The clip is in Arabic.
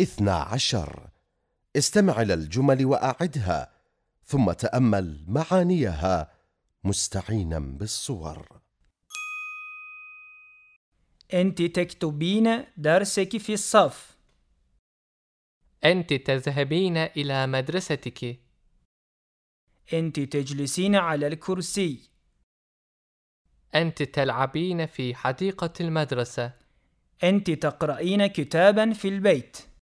اثنا عشر. استمع إلى الجمل وأعدها ثم تأمل معانيها مستعينا بالصور. أنت تكتبين درسك في الصف. أنت تذهبين إلى مدرستك. أنت تجلسين على الكرسي. أنت تلعبين في حديقة المدرسة. أنت تقرأين كتابا في البيت.